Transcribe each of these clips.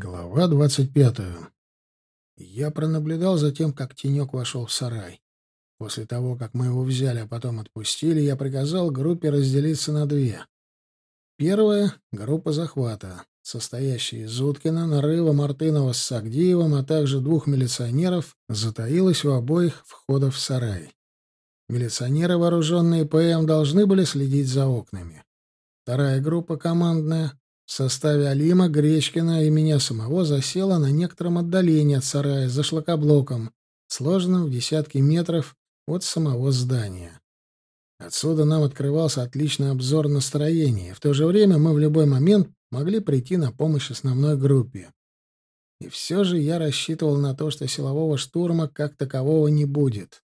Глава двадцать пятая. Я пронаблюдал за тем, как тенек вошел в сарай. После того, как мы его взяли, а потом отпустили, я приказал группе разделиться на две. Первая — группа захвата, состоящая из Уткина, Нарыва, Мартынова с Сагдиевым, а также двух милиционеров, затаилась у обоих входов в сарай. Милиционеры, вооруженные ПМ, должны были следить за окнами. Вторая группа, командная, в составе Алима, Гречкина и меня самого засела на некотором отдалении от сарая за шлакоблоком, сложенным в десятки метров от самого здания. Отсюда нам открывался отличный обзор на строение. В то же время мы в любой момент могли прийти на помощь основной группе. И все же я рассчитывал на то, что силового штурма как такового не будет.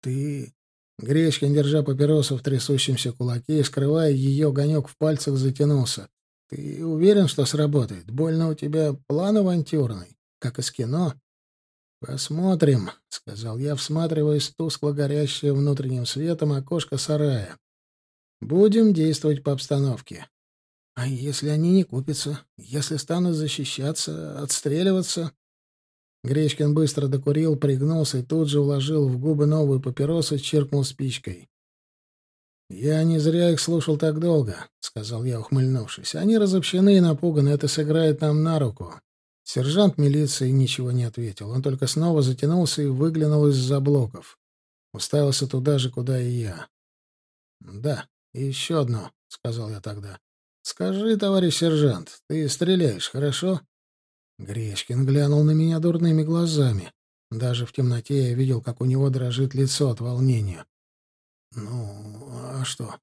Ты... Гречкин, держа папиросу в трясущемся кулаке и скрывая ее, огонек в пальцах затянулся. Ты уверен, что сработает? Больно у тебя план авантюрный, как из кино. Посмотрим, сказал я, всматриваясь в тускло горящее внутренним светом окошко сарая. Будем действовать по обстановке. А если они не купятся? Если станут защищаться, отстреливаться? Гречкин быстро докурил, пригнулся и тут же вложил в губы новую папиросу, чиркнул спичкой. «Я не зря их слушал так долго», — сказал я, ухмыльнувшись. «Они разобщены и напуганы, это сыграет нам на руку». Сержант милиции ничего не ответил. Он только снова затянулся и выглянул из-за блоков. Уставился туда же, куда и я. «Да, и еще одно», — сказал я тогда. «Скажи, товарищ сержант, ты стреляешь, хорошо?» Гречкин глянул на меня дурными глазами. Даже в темноте я видел, как у него дрожит лицо от волнения. «Ну, а что,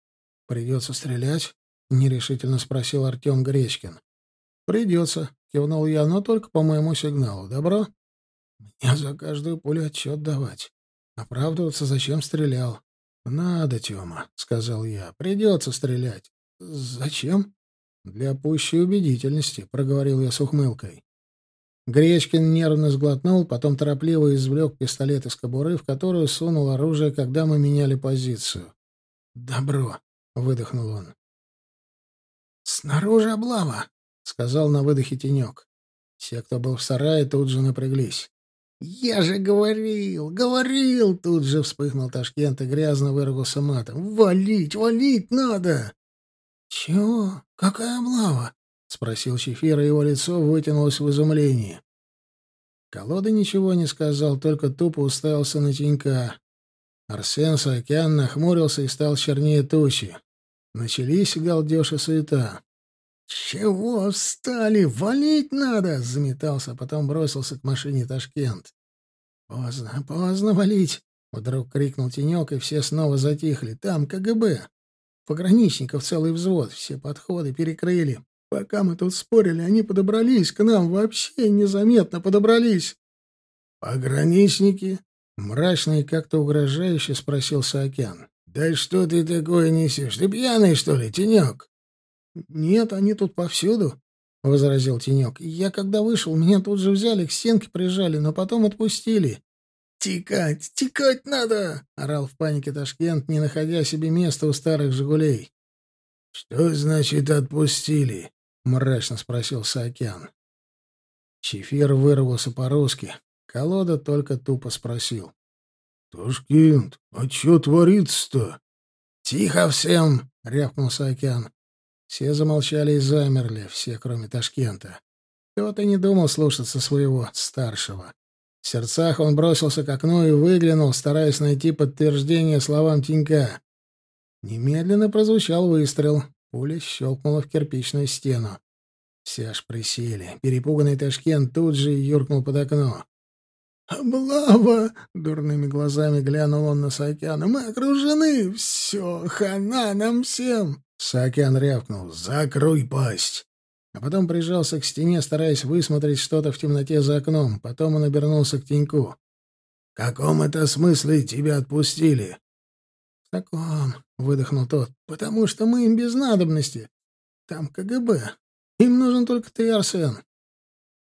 придется стрелять?» — нерешительно спросил Артем Гречкин. «Придется», — кивнул я, — «но только по моему сигналу. Добро?» «Мне за каждую пулю отчет давать. Оправдываться, зачем стрелял?» «Надо, Тёма», — сказал я. «Придется стрелять». «Зачем?» «Для пущей убедительности», — проговорил я с ухмылкой. Гречкин нервно сглотнул, потом торопливо извлек пистолет из кобуры, в которую сунул оружие, когда мы меняли позицию. «Добро», — выдохнул он. «Снаружи облава», — сказал на выдохе тенек. Все, кто был в сарае, тут же напряглись. «Я же говорил, говорил!» Тут же вспыхнул Ташкент и грязно выругался матом. «Валить, валить надо!» «Чего? Какая облава?» — спросил Чефир, и его лицо вытянулось в изумлении. Колода ничего не сказал, только тупо уставился на тенька. Арсен Саакян нахмурился и стал чернее тучи. Начались галдеж и суета. «Чего встали? Валить надо!» — заметался, а потом бросился к машине Ташкент. «Поздно, поздно валить!» — вдруг крикнул Тенек, и все снова затихли. «Там КГБ! Пограничников целый взвод, все подходы перекрыли. Пока мы тут спорили, они подобрались к нам, вообще незаметно подобрались. «Пограничники?» — мрачно и как-то угрожающе спросил Саакян. «Да что ты такое несешь? Ты пьяный, что ли, Тенек?» «Нет, они тут повсюду», — возразил Тенек. «Я когда вышел, меня тут же взяли, к стенке прижали, но потом отпустили». «Текать, текать надо!» — орал в панике Ташкент, не находя себе места у старых «Жигулей». «Что значит отпустили?» — мрачно спросил Саакян. Чефир вырвался по-русски. Колода только тупо спросил. — Ташкент, а что творится-то? — Тихо всем! — рявкнул Саакян. Все замолчали и замерли, все, кроме Ташкента. Кто-то не думал слушаться своего старшего. В сердцах он бросился к окну и выглянул, стараясь найти подтверждение словам Тинька. Немедленно прозвучал выстрел. Пуля щелкнула в кирпичную стену. Все аж присели. Перепуганный Ташкент тут же юркнул под окно. «Облава!» — дурными глазами глянул он на Саакяна. «Мы окружены! Все, хана нам всем!» Саакян рявкнул. «Закрой пасть!» А потом прижался к стене, стараясь высмотреть что-то в темноте за окном. Потом он обернулся к Теньку. «В каком это смысле тебя отпустили?» «В таком», — выдохнул тот, — «потому что мы им без надобности. Там КГБ. Им нужен только ты, Арсен».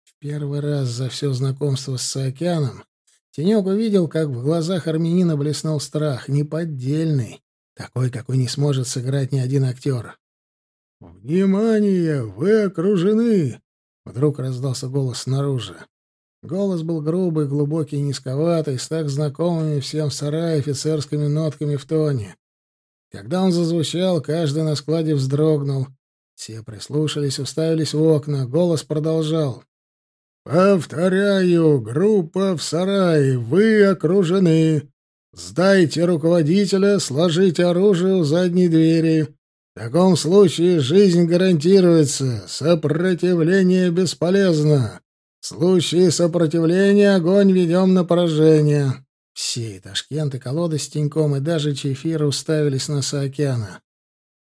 В первый раз за все знакомство с Саакяном Тенек увидел, как в глазах армянина блеснул страх, неподдельный, такой, какой не сможет сыграть ни один актер. «Внимание! Вы окружены! Вдруг раздался голос снаружи. Голос был грубый, глубокий, низковатый, с так знакомыми всем в сарае офицерскими нотками в тоне. Когда он зазвучал, каждый на складе вздрогнул. Все прислушались, уставились в окна. Голос продолжал. «Повторяю, группа в сарае, вы окружены. Сдайте руководителя, сложите оружие у задней двери. В таком случае жизнь гарантируется, сопротивление бесполезно. В случае сопротивления огонь ведем на поражение. Все, и Ташкент, и Колода с Тиньком, и даже Чефира уставились на Саокеана.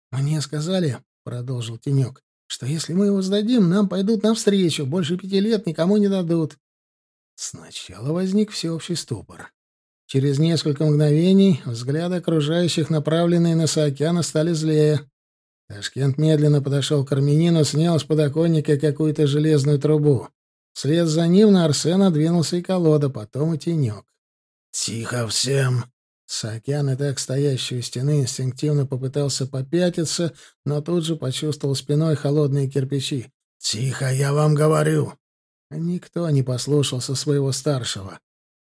«Мне сказали, — продолжил Тенек, — что если мы его сдадим, нам пойдут навстречу, больше пяти лет никому не дадут». Сначала возник всеобщий ступор. Через несколько мгновений взгляды окружающих, направленные на Саокеана, стали злее. Ташкент медленно подошел к армянину, снял с подоконника какую-то железную трубу. Вслед за ним на Арсена двинулся и колода, потом и тенек. «Тихо всем!» Саакян, и так стоящий у стены, инстинктивно попытался попятиться, но тут же почувствовал спиной холодные кирпичи. «Тихо, я вам говорю!» Никто не послушался своего старшего.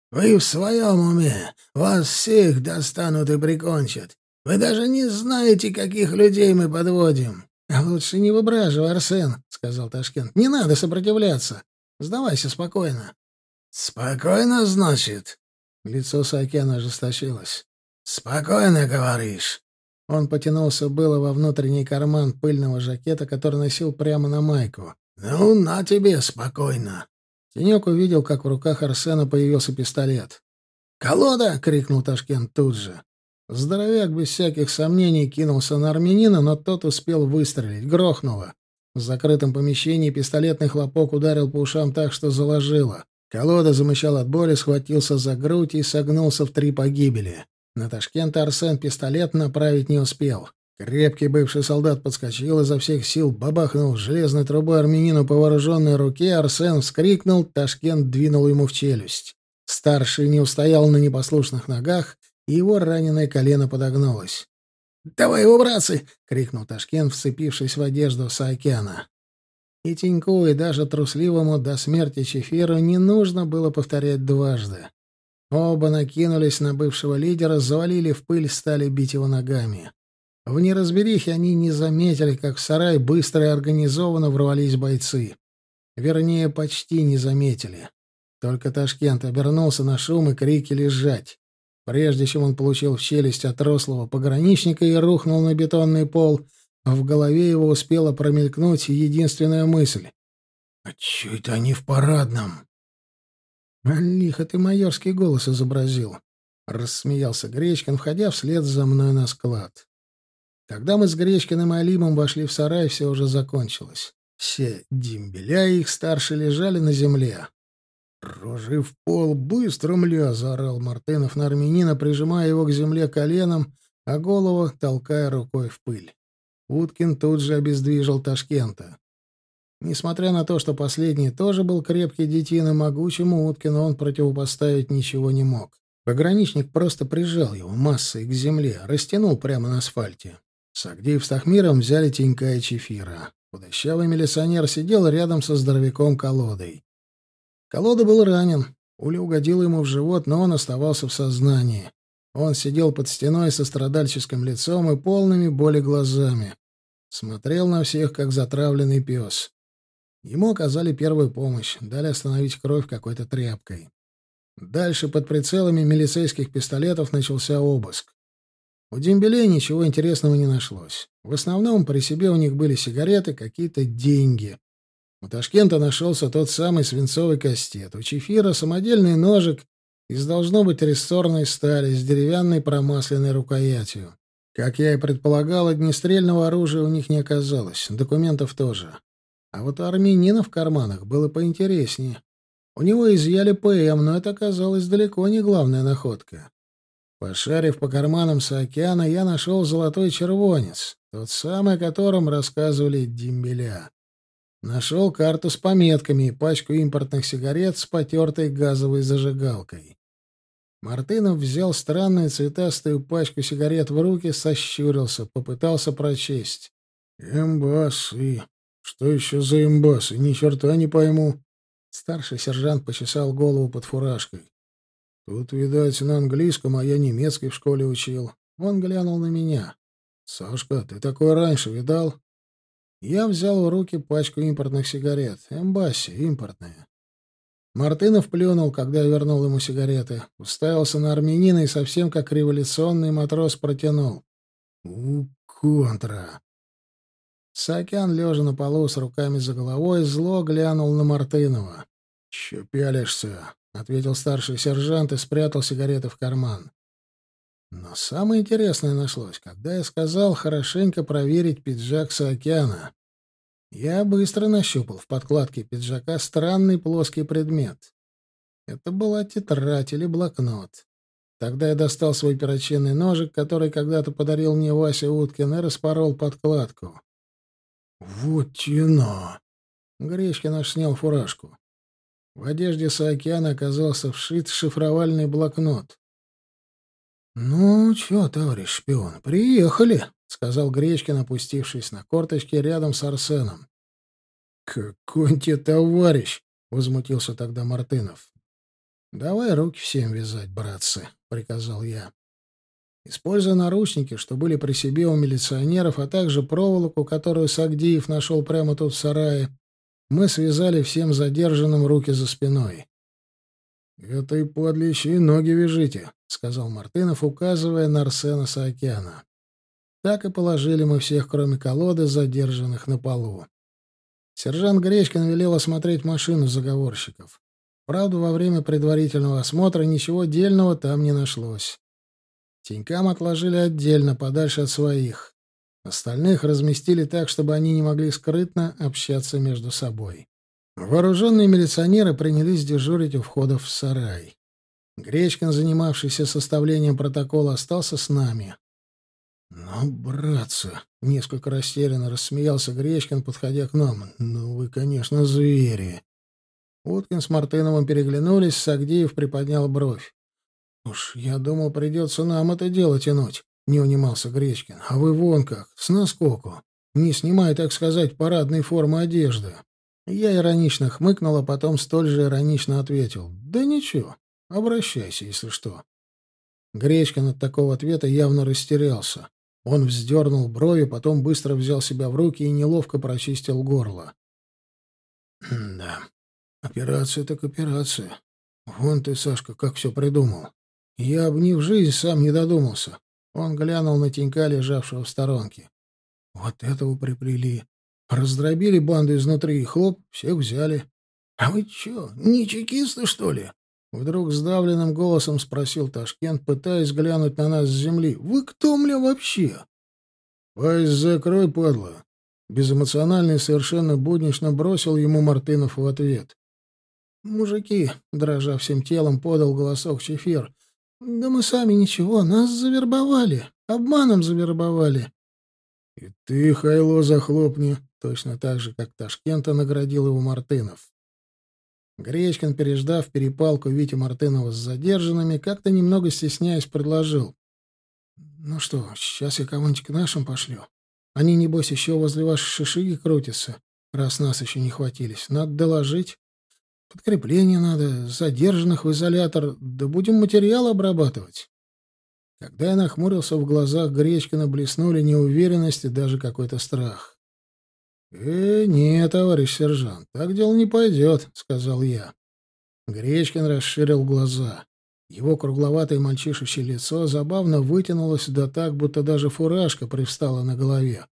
«Вы в своем уме! Вас всех достанут и прикончат! Вы даже не знаете, каких людей мы подводим!» «А лучше не выбраживай, Арсен», — сказал Ташкент. «Не надо сопротивляться. Сдавайся спокойно». «Спокойно, значит?» Лицо Саакяна ожесточилось. «Спокойно говоришь». Он потянулся было во внутренний карман пыльного жакета, который носил прямо на майку. «Ну, на тебе спокойно». Тенек увидел, как в руках Арсена появился пистолет. «Колода!» — крикнул Ташкент тут же. Здоровяк без всяких сомнений кинулся на армянина, но тот успел выстрелить. Грохнуло. В закрытом помещении пистолетный хлопок ударил по ушам так, что заложило. Колода замычал от боли, схватился за грудь и согнулся в три погибели. На Ташкента Арсен пистолет направить не успел. Крепкий бывший солдат подскочил изо всех сил, бабахнул железной трубой армянину по вооруженной руке, Арсен вскрикнул, Ташкент двинул ему в челюсть. Старший не устоял на непослушных ногах, и его раненое колено подогнулось. «Давай его, братцы!» — крикнул Ташкент, вцепившись в одежду Саакяна. И Тиньку, и даже трусливому до смерти Чефиру не нужно было повторять дважды. Оба накинулись на бывшего лидера, завалили в пыль, стали бить его ногами. В неразберихе они не заметили, как в сарай быстро и организованно ворвались бойцы. Вернее, почти не заметили. Только Ташкент обернулся на шум и крики «лежать». Прежде чем он получил в челюсть от рослого пограничника и рухнул на бетонный пол, в голове его успела промелькнуть единственная мысль. «А чё это они в парадном?» «А лихо ты майорский голос изобразил», — рассмеялся Гречкин, входя вслед за мной на склад. Когда мы с Гречкиным и Алимом вошли в сарай, все уже закончилось. Все дембеля и их старшие лежали на земле. «Рожи в пол, быстро, мля!» — заорал Мартынов на армянина, прижимая его к земле коленом, а голову толкая рукой в пыль. Уткин тут же обездвижил Ташкента. Несмотря на то, что последний тоже был крепкий детина, могучему Уткину он противопоставить ничего не мог. Пограничник просто прижал его массой к земле, растянул прямо на асфальте. Сагдеев с Тахмиром взяли Тенька и Чефира. Худощавый милиционер сидел рядом со здоровяком колодой. Колода был ранен. Пуля угодила ему в живот, но он оставался в сознании. Он сидел под стеной со страдальческим лицом и полными боли глазами. Смотрел на всех, как затравленный пес. Ему оказали первую помощь, дали остановить кровь какой-то тряпкой. Дальше под прицелами милицейских пистолетов начался обыск. У дембелей ничего интересного не нашлось. В основном при себе у них были сигареты, какие-то деньги. У Ташкента нашелся тот самый свинцовый кастет, у Чефира самодельный ножик из, должно быть, рессорной стали с деревянной промасленной рукоятью. Как я и предполагал, огнестрельного оружия у них не оказалось, документов тоже. А вот у армянина в карманах было поинтереснее. У него изъяли ПМ, но это оказалось далеко не главная находка. Пошарив по карманам Саокеана, я нашел золотой червонец, тот самый, о котором рассказывали дембеля. Нашел карту с пометками и пачку импортных сигарет с потертой газовой зажигалкой. Мартынов взял странную цветастую пачку сигарет в руки, сощурился, попытался прочесть. «Эмбасы. Что еще за имбасы? Ни черта не пойму. Старший сержант почесал голову под фуражкой. Тут, видать, на английском, а я немецкий в школе учил. Он глянул на меня. «Сашка, ты такое раньше видал?» Я взял в руки пачку импортных сигарет. Эмбасси, импортные. Мартынов плюнул, когда я вернул ему сигареты. Уставился на армянина и совсем как революционный матрос протянул. «У, контра!» Сакян, лежа на полу с руками за головой, зло глянул на Мартынова. «Че пялишься?» — ответил старший сержант и спрятал сигареты в карман. Но самое интересное нашлось, когда я сказал хорошенько проверить пиджак Саакяна. Я быстро нащупал в подкладке пиджака странный плоский предмет. Это была тетрадь или блокнот. Тогда я достал свой перочинный ножик, который когда-то подарил мне Вася Уткин, и распорол подкладку. «Вот тена!» Гречкин аж снял фуражку. В одежде Саакяна оказался вшит шифровальный блокнот. «Ну, чё, товарищ шпион, приехали», — сказал Гречкин, опустившись на корточки рядом с Арсеном. «Какой тебе товарищ!» — возмутился тогда Мартынов. «Давай руки всем вязать, братцы», — приказал я. Используя наручники, что были при себе у милиционеров, а также проволоку, которую Сагдиев нашел прямо тут в сарае, мы связали всем задержанным руки за спиной. «Этой подле еще и ноги вяжите», — сказал Мартынов, указывая на Арсена Саакяна. Так и положили мы всех, кроме колоды, задержанных на полу. Сержант Гречкин велел осмотреть машину заговорщиков. Правда, во время предварительного осмотра ничего дельного там не нашлось. Тенькам отложили отдельно, подальше от своих. Остальных разместили так, чтобы они не могли скрытно общаться между собой. Вооруженные милиционеры принялись дежурить у входов в сарай. Гречкин, занимавшийся составлением протокола, остался с нами. «Ну, братцы!» — несколько растерянно рассмеялся Гречкин, подходя к нам. «Ну, вы, конечно, звери!» Уткин с Мартыновым переглянулись, Сагдеев приподнял бровь. «Уж я думал, придется нам это дело тянуть», — не унимался Гречкин. «А вы вон как, с наскоку, не снимая, так сказать, парадной формы одежды». Я иронично хмыкнул, а потом столь же иронично ответил. «Да ничего, обращайся, если что». Гречкин от такого ответа явно растерялся. Он вздернул брови, потом быстро взял себя в руки и неловко прочистил горло. «Да, операция так операция. Вон ты, Сашка, как все придумал. Я об них в жизнь сам не додумался. Он глянул на тенька, лежавшего в сторонке. Вот этого приплели. Раздробили банду изнутри и хлоп, всех взяли. — А вы чё, не чекисты, что ли? Вдруг сдавленным голосом спросил Ташкент, пытаясь глянуть на нас с земли. «Вы кто, мля, вообще?» «Пасть закрой, падла!» Безэмоционально и совершенно буднично бросил ему Мартынов в ответ. «Мужики!» — дрожа всем телом, подал голосок Чефир. Да мы сами ничего, нас завербовали, обманом завербовали. И ты, Хайло, захлопни, точно так же, как Ташкента наградил его Мартынов. Гречкин, переждав перепалку Вити Мартынова с задержанными, как-то немного стесняясь, предложил. «Ну что, сейчас я кого-нибудь к нашим пошлю. Они, небось, еще возле вашей шишиги крутятся, раз нас еще не хватились. Надо доложить». Подкрепление надо, задержанных в изолятор, да будем материал обрабатывать. Когда я нахмурился, в глазах Гречкина блеснули неуверенность и даже какой-то страх. «Э, нет, товарищ сержант, так дело не пойдет», — сказал я. Гречкин расширил глаза. Его кругловатое мальчишечье лицо забавно вытянулось да так, будто даже фуражка привстала на голове.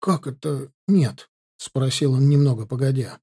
«Как это нет?» — спросил он немного погодя.